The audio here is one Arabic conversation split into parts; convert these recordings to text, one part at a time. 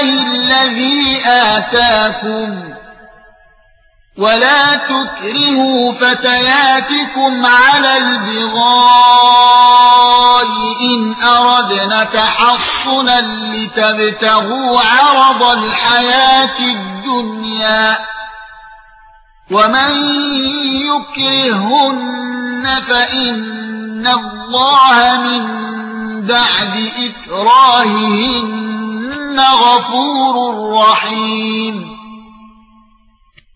اللَّهِ الَّذِي آتَاكُمْ وَلَا تُكْرِهُوا فَتَيَاتِكُمْ عَلَى الْبِغَاءِ إِنْ أَرَدْنَ تَحَصُّنًا لِتَبْتَغُوا عَرَضَ الْحَيَاةِ الدُّنْيَا وَمَن يُكْرِههُّنَّ فَإِنَّ اللَّهَ مِن بَعْدِ إِكْرَاهِهِنَّ غَفُورٌ رَّحِيمٌ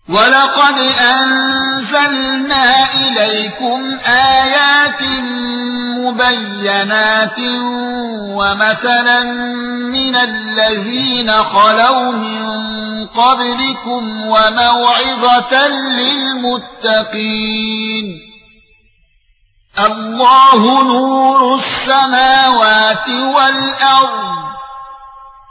وَلَقَدْ أَنزَلْنَا إِلَيْكُمْ آيَاتٍ مُبَيِّنَاتٍ وَمَثَلًا مِنَ الَّذِينَ خَلَوْا مِن قَبْلِكُمْ وَمَوْعِظَةً لِّلْمُتَّقِينَ الله نور السماوات والارض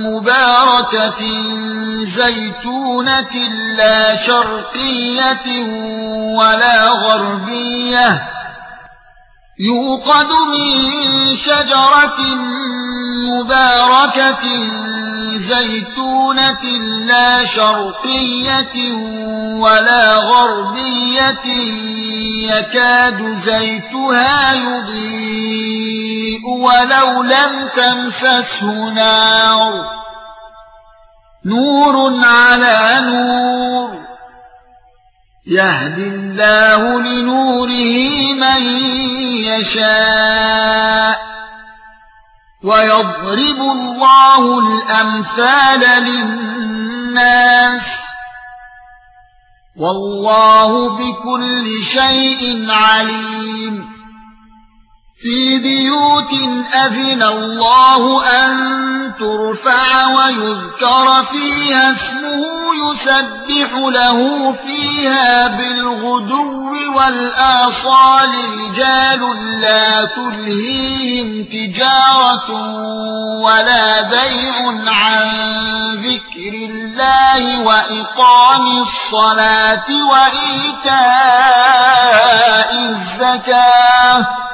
مباركة زيتونة لا شرقية ولا غربية يوقد من شجرة مباركة زيتونة لا شرقية ولا غربية يكاد زيتها يضيء ولو لم تمسسه نار. نور على نور. يهدي الله لنوره من يشاء. ويضرب الله الأمثال للناس والله بكل شيء عليم. في بيوت أذن الله أن ترفع ويذكر فيها اسمه يسبح له فيها بالغدو والآصال رجال لا تلهيهم تجارة ولا بيع عن ذكر الله وإقام الصلاة وإيتاء الزكاة.